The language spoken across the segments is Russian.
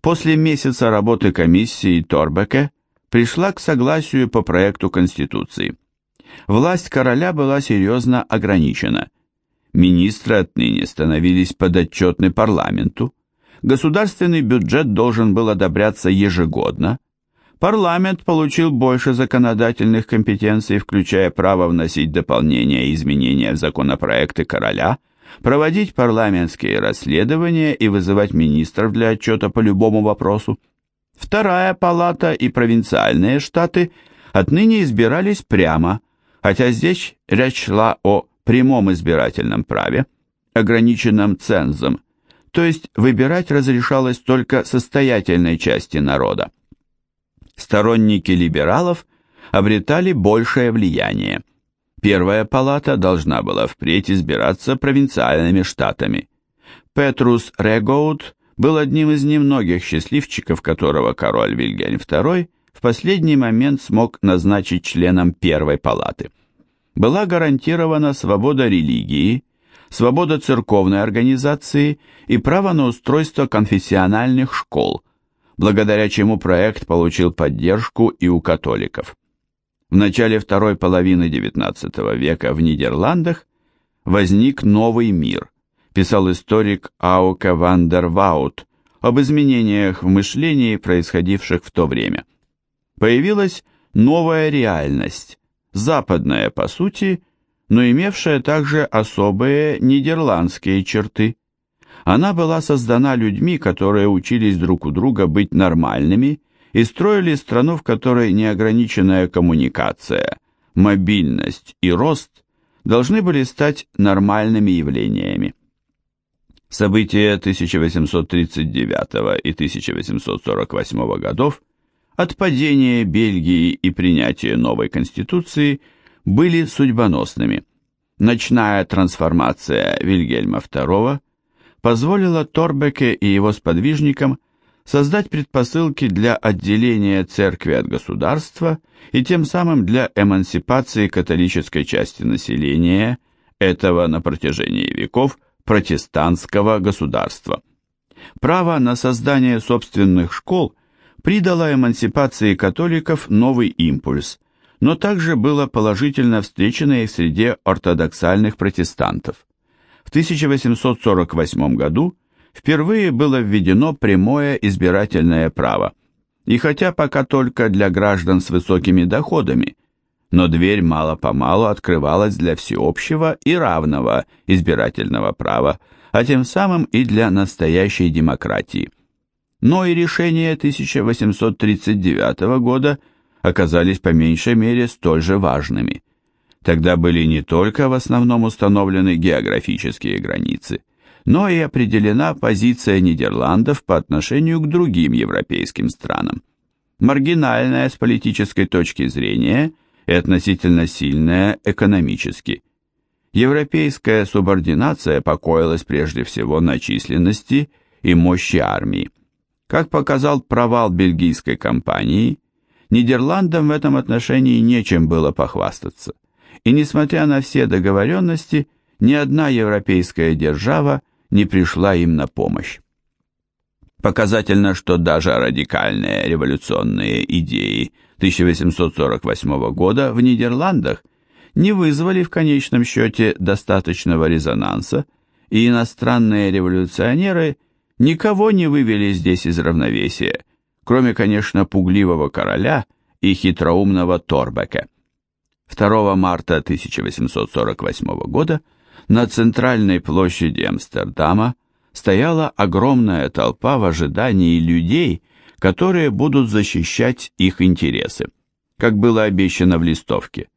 после месяца работы комиссии Торбеке пришла к согласию по проекту Конституции. Власть короля была серьезно ограничена. Министры отныне становились подотчетны парламенту, государственный бюджет должен был одобряться ежегодно, парламент получил больше законодательных компетенций, включая право вносить дополнения и изменения в законопроекты короля, проводить парламентские расследования и вызывать министров для отчета по любому вопросу. Вторая палата и провинциальные штаты отныне избирались прямо, хотя здесь речь шла о прямом избирательном праве, ограниченном цензом, то есть выбирать разрешалось только состоятельной части народа. Сторонники либералов обретали большее влияние. Первая палата должна была впредь избираться провинциальными штатами. Петрус Регоут был одним из немногих счастливчиков, которого король Вильгельм II в последний момент смог назначить членом первой палаты. Была гарантирована свобода религии, свобода церковной организации и право на устройство конфессиональных школ, благодаря чему проект получил поддержку и у католиков. В начале второй половины XIX века в Нидерландах возник новый мир, писал историк Аука ван дер Ваут об изменениях в мышлении, происходивших в то время. Появилась новая реальность, западная по сути, но имевшая также особые нидерландские черты. Она была создана людьми, которые учились друг у друга быть нормальными и строили страну, в которой неограниченная коммуникация, мобильность и рост должны были стать нормальными явлениями. События 1839 и 1848 годов, от падения Бельгии и принятия новой конституции – были судьбоносными. Ночная трансформация Вильгельма II позволила Торбеке и его сподвижникам создать предпосылки для отделения церкви от государства и тем самым для эмансипации католической части населения этого на протяжении веков протестантского государства. Право на создание собственных школ придало эмансипации католиков новый импульс – но также было положительно встречено и в среде ортодоксальных протестантов. В 1848 году впервые было введено прямое избирательное право, и хотя пока только для граждан с высокими доходами, но дверь мало-помалу открывалась для всеобщего и равного избирательного права, а тем самым и для настоящей демократии. Но и решение 1839 года – оказались по меньшей мере столь же важными. Тогда были не только в основном установлены географические границы, но и определена позиция Нидерландов по отношению к другим европейским странам. Маргинальная с политической точки зрения и относительно сильная экономически. Европейская субординация покоилась прежде всего на численности и мощи армии. Как показал провал бельгийской кампании, Нидерландам в этом отношении нечем было похвастаться. И несмотря на все договоренности, ни одна европейская держава не пришла им на помощь. Показательно, что даже радикальные революционные идеи 1848 года в Нидерландах не вызвали в конечном счете достаточного резонанса, и иностранные революционеры никого не вывели здесь из равновесия, кроме, конечно, пугливого короля и хитроумного Торбека. 2 марта 1848 года на центральной площади Амстердама стояла огромная толпа в ожидании людей, которые будут защищать их интересы, как было обещано в листовке.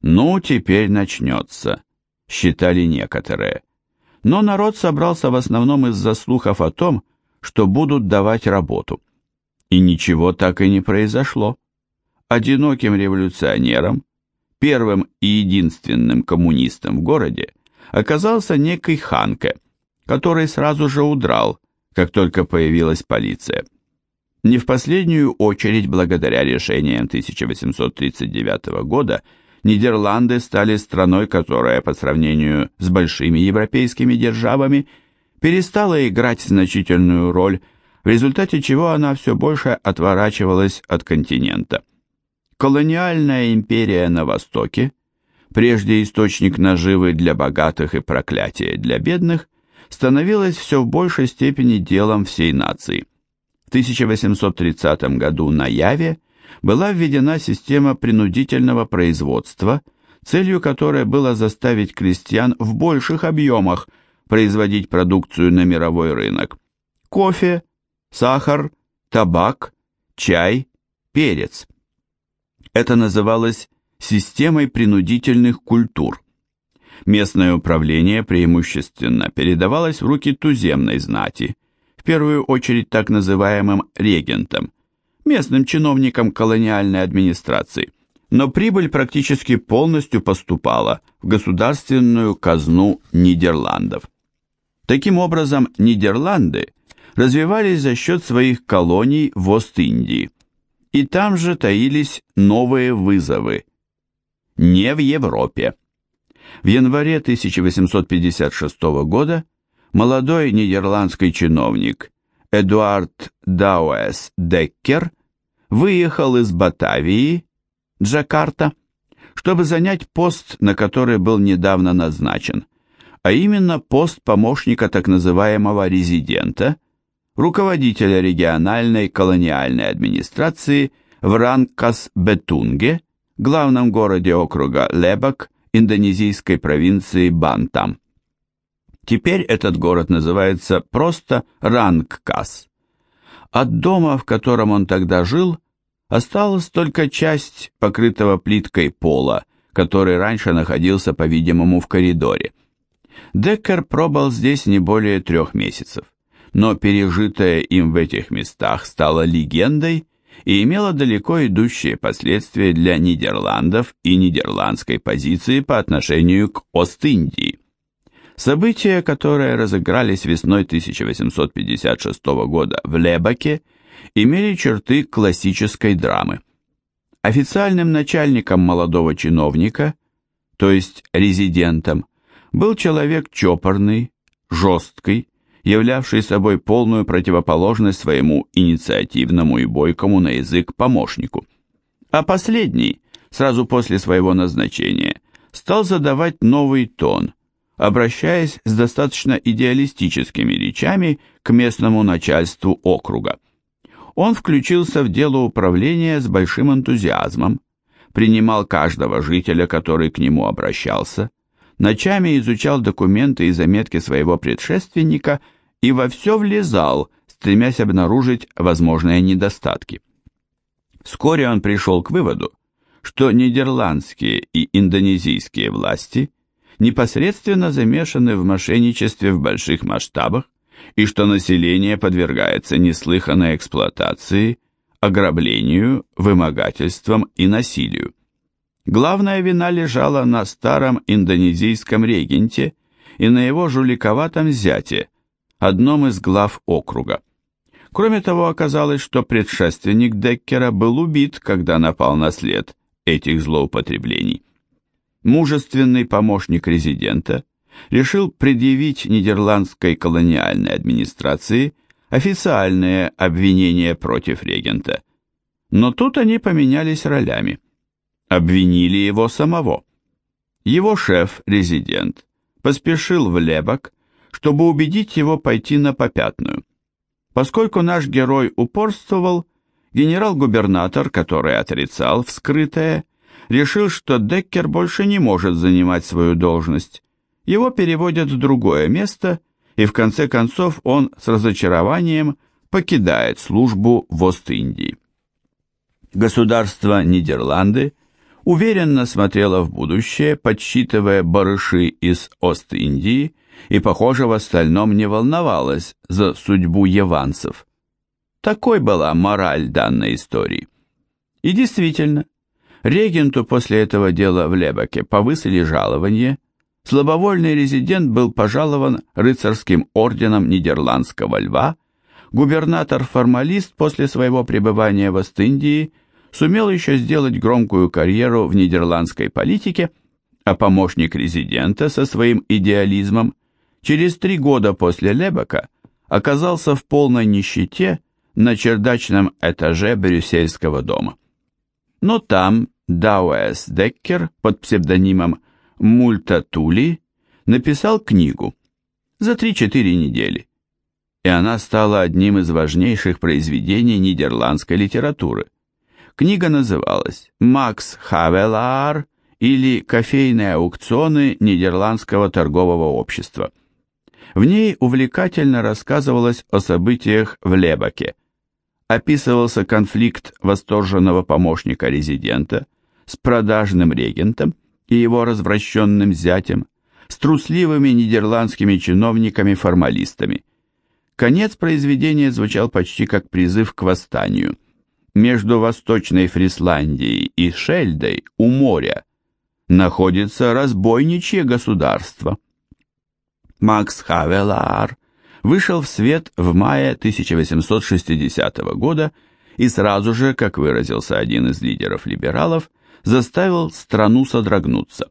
«Ну, теперь начнется», — считали некоторые. Но народ собрался в основном из-за слухов о том, что будут давать работу. И ничего так и не произошло. Одиноким революционером, первым и единственным коммунистом в городе, оказался некий Ханке, который сразу же удрал, как только появилась полиция. Не в последнюю очередь благодаря решениям 1839 года Нидерланды стали страной, которая по сравнению с большими европейскими державами перестала играть значительную роль в результате чего она все больше отворачивалась от континента. Колониальная империя на Востоке, прежде источник наживы для богатых и проклятия для бедных, становилась все в большей степени делом всей нации. В 1830 году на Яве была введена система принудительного производства, целью которой было заставить крестьян в больших объемах производить продукцию на мировой рынок. Кофе, сахар, табак, чай, перец. Это называлось системой принудительных культур. Местное управление преимущественно передавалось в руки туземной знати, в первую очередь так называемым регентам, местным чиновникам колониальной администрации, но прибыль практически полностью поступала в государственную казну Нидерландов. Таким образом, Нидерланды развивались за счет своих колоний в Ост-Индии. И там же таились новые вызовы. Не в Европе. В январе 1856 года молодой нидерландский чиновник Эдуард Дауэс Деккер выехал из Батавии, Джакарта, чтобы занять пост, на который был недавно назначен, а именно пост помощника так называемого резидента, руководителя региональной колониальной администрации в Ранкас-Бетунге, главном городе округа Лебак, индонезийской провинции Бантам. Теперь этот город называется просто Рангкас. От дома, в котором он тогда жил, осталась только часть покрытого плиткой пола, который раньше находился, по-видимому, в коридоре. Деккер пробыл здесь не более трех месяцев, но пережитое им в этих местах стало легендой и имело далеко идущие последствия для Нидерландов и нидерландской позиции по отношению к Ост-Индии. События, которые разыгрались весной 1856 года в Лебаке, имели черты классической драмы. Официальным начальником молодого чиновника, то есть резидентом, был человек чопорный, жесткий, являвший собой полную противоположность своему инициативному и бойкому на язык помощнику. А последний, сразу после своего назначения, стал задавать новый тон, обращаясь с достаточно идеалистическими речами к местному начальству округа. Он включился в дело управления с большим энтузиазмом, принимал каждого жителя, который к нему обращался, ночами изучал документы и заметки своего предшественника и во все влезал, стремясь обнаружить возможные недостатки. Вскоре он пришел к выводу, что нидерландские и индонезийские власти непосредственно замешаны в мошенничестве в больших масштабах и что население подвергается неслыханной эксплуатации, ограблению, вымогательствам и насилию. Главная вина лежала на старом индонезийском регенте и на его жуликоватом зяте, одном из глав округа. Кроме того, оказалось, что предшественник Деккера был убит, когда напал на след этих злоупотреблений. Мужественный помощник резидента решил предъявить нидерландской колониальной администрации официальные обвинения против регента. Но тут они поменялись ролями обвинили его самого. Его шеф-резидент поспешил в Лебок, чтобы убедить его пойти на попятную. Поскольку наш герой упорствовал, генерал-губернатор, который отрицал вскрытое, решил, что Деккер больше не может занимать свою должность. Его переводят в другое место, и в конце концов он с разочарованием покидает службу в Ост-Индии. Государство Нидерланды уверенно смотрела в будущее, подсчитывая барыши из Ост-Индии и, похоже, в остальном не волновалась за судьбу яванцев. Такой была мораль данной истории. И действительно, регенту после этого дела в Лебаке повысили жалование, слабовольный резидент был пожалован рыцарским орденом Нидерландского льва, губернатор-формалист после своего пребывания в Ост-Индии – сумел еще сделать громкую карьеру в нидерландской политике, а помощник резидента со своим идеализмом через три года после Лебека оказался в полной нищете на чердачном этаже брюссельского дома. Но там Дауэс Деккер под псевдонимом Мульта Тули написал книгу за 3-4 недели, и она стала одним из важнейших произведений нидерландской литературы. Книга называлась «Макс Хавелаар» или «Кофейные аукционы Нидерландского торгового общества». В ней увлекательно рассказывалось о событиях в Лебаке. Описывался конфликт восторженного помощника резидента с продажным регентом и его развращенным зятем, с трусливыми нидерландскими чиновниками-формалистами. Конец произведения звучал почти как призыв к восстанию. Между Восточной Фрисландией и Шельдой у моря находится разбойничье государство. Макс Хавелаар вышел в свет в мае 1860 года и сразу же, как выразился один из лидеров либералов, заставил страну содрогнуться.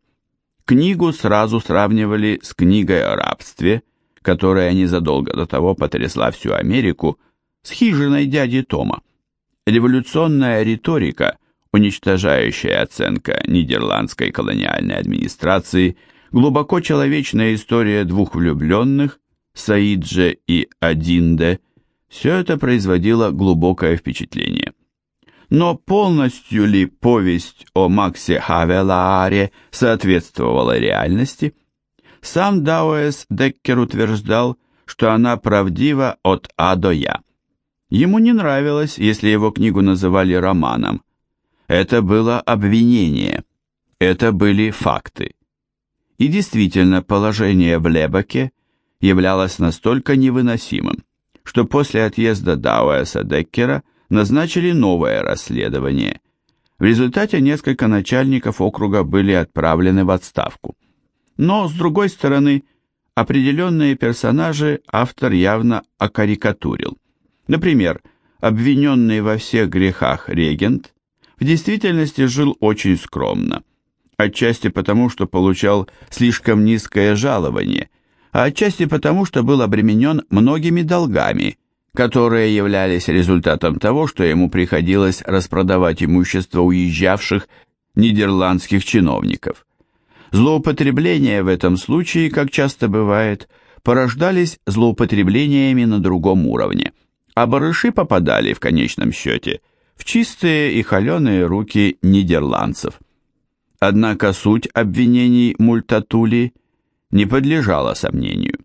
Книгу сразу сравнивали с книгой о рабстве, которая незадолго до того потрясла всю Америку, с хижиной дяди Тома. Революционная риторика, уничтожающая оценка нидерландской колониальной администрации, глубоко человечная история двух влюбленных, Саидже и Адинде, все это производило глубокое впечатление. Но полностью ли повесть о Максе Хавелааре соответствовала реальности? Сам Дауэс Деккер утверждал, что она правдива от А до Я. Ему не нравилось, если его книгу называли романом. Это было обвинение, это были факты. И действительно, положение в Лебаке являлось настолько невыносимым, что после отъезда Дауэса Деккера – назначили новое расследование. В результате несколько начальников округа были отправлены в отставку. Но, с другой стороны, определенные персонажи автор явно окарикатурил. Например, обвиненный во всех грехах регент в действительности жил очень скромно, отчасти потому, что получал слишком низкое жалование, а отчасти потому, что был обременен многими долгами – которые являлись результатом того, что ему приходилось распродавать имущество уезжавших нидерландских чиновников. Злоупотребления в этом случае, как часто бывает, порождались злоупотреблениями на другом уровне, а барыши попадали в конечном счете в чистые и холеные руки нидерландцев. Однако суть обвинений Мультатули не подлежала сомнению.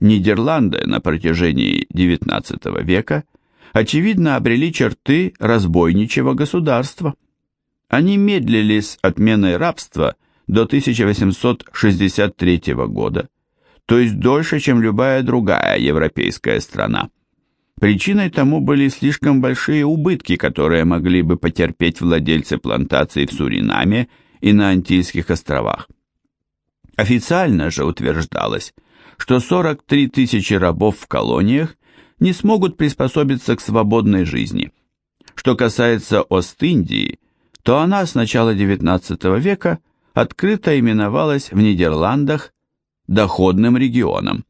Нидерланды на протяжении XIX века очевидно обрели черты разбойничьего государства. Они медлили с отменой рабства до 1863 года, то есть дольше, чем любая другая европейская страна. Причиной тому были слишком большие убытки, которые могли бы потерпеть владельцы плантаций в Суринаме и на Антильских островах. Официально же утверждалось, что 43 тысячи рабов в колониях не смогут приспособиться к свободной жизни. Что касается Ост-Индии, то она с начала XIX века открыто именовалась в Нидерландах доходным регионом.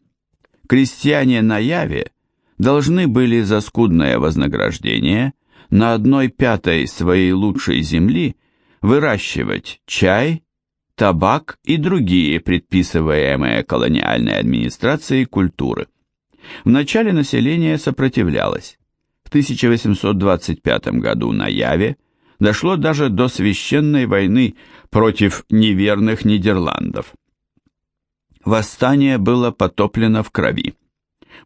Крестьяне на Яве должны были за скудное вознаграждение на одной пятой своей лучшей земли выращивать чай, табак и другие предписываемые колониальной администрацией культуры. Вначале население сопротивлялось. В 1825 году на Яве дошло даже до священной войны против неверных Нидерландов. Восстание было потоплено в крови.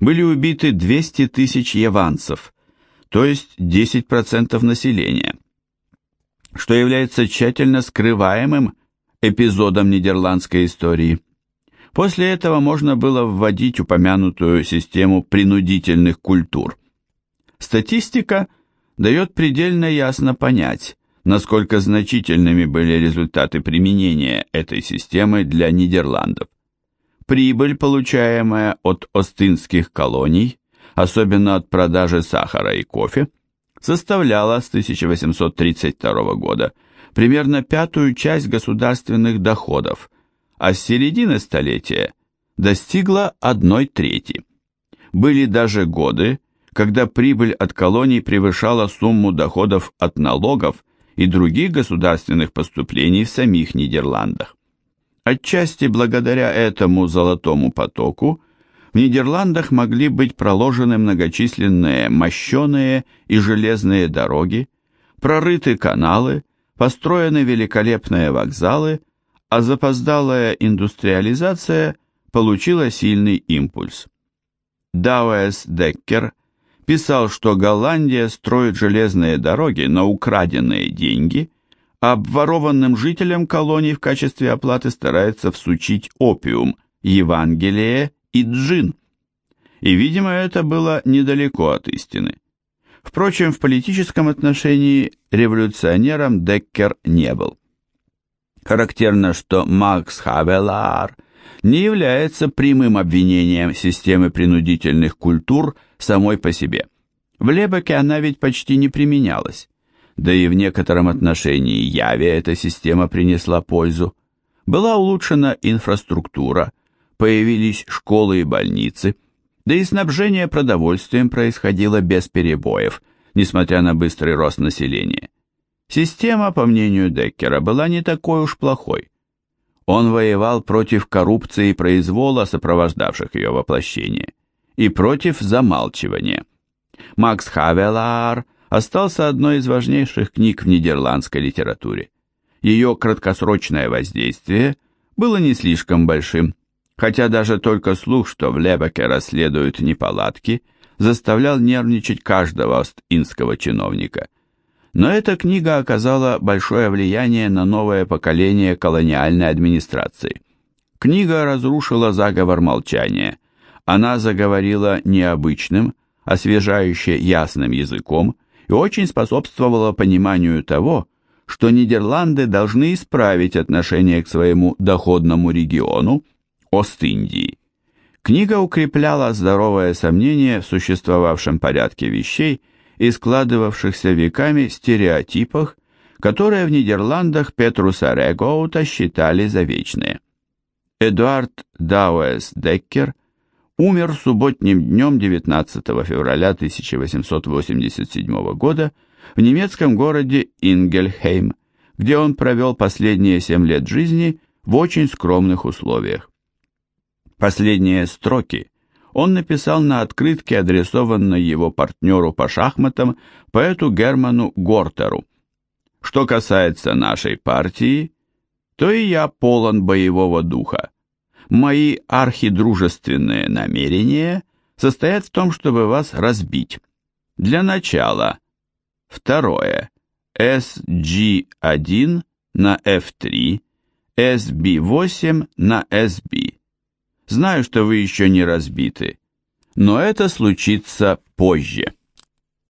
Были убиты 200 тысяч яванцев, то есть 10% населения, что является тщательно скрываемым эпизодом нидерландской истории. После этого можно было вводить упомянутую систему принудительных культур. Статистика дает предельно ясно понять, насколько значительными были результаты применения этой системы для Нидерландов. Прибыль, получаемая от остинских колоний, особенно от продажи сахара и кофе, составляла с 1832 года – примерно пятую часть государственных доходов, а с середины столетия достигла одной трети. Были даже годы, когда прибыль от колоний превышала сумму доходов от налогов и других государственных поступлений в самих Нидерландах. Отчасти благодаря этому золотому потоку в Нидерландах могли быть проложены многочисленные мощеные и железные дороги, прорыты каналы, построены великолепные вокзалы, а запоздалая индустриализация получила сильный импульс. Дауэс Деккер писал, что Голландия строит железные дороги на украденные деньги, а обворованным жителям колоний в качестве оплаты старается всучить опиум, Евангелие и джин. И, видимо, это было недалеко от истины. Впрочем, в политическом отношении революционером Деккер не был. Характерно, что Макс Хавелар не является прямым обвинением системы принудительных культур самой по себе. В Лебеке она ведь почти не применялась. Да и в некотором отношении Яве эта система принесла пользу. Была улучшена инфраструктура, появились школы и больницы, да и снабжение продовольствием происходило без перебоев, несмотря на быстрый рост населения. Система, по мнению Деккера, была не такой уж плохой. Он воевал против коррупции и произвола, сопровождавших ее воплощение, и против замалчивания. Макс Хавелаар остался одной из важнейших книг в нидерландской литературе. Ее краткосрочное воздействие было не слишком большим, хотя даже только слух, что в Лебеке расследуют неполадки, заставлял нервничать каждого ост-индского чиновника. Но эта книга оказала большое влияние на новое поколение колониальной администрации. Книга разрушила заговор молчания. Она заговорила необычным, освежающе ясным языком и очень способствовала пониманию того, что Нидерланды должны исправить отношение к своему доходному региону, Ост-Индии. Книга укрепляла здоровое сомнение в существовавшем порядке вещей и складывавшихся веками стереотипах, которые в Нидерландах Петруса Регоута считали за вечные. Эдуард Дауэс Деккер умер субботним днем 19 февраля 1887 года в немецком городе Ингельхейм, где он провел последние семь лет жизни в очень скромных условиях. Последние строки он написал на открытке, адресованной его партнеру по шахматам, поэту Герману Гортеру. Что касается нашей партии, то и я полон боевого духа. Мои архидружественные намерения состоят в том, чтобы вас разбить. Для начала. Второе. SG1 на F3, SB8 на SB. Знаю, что вы еще не разбиты, но это случится позже.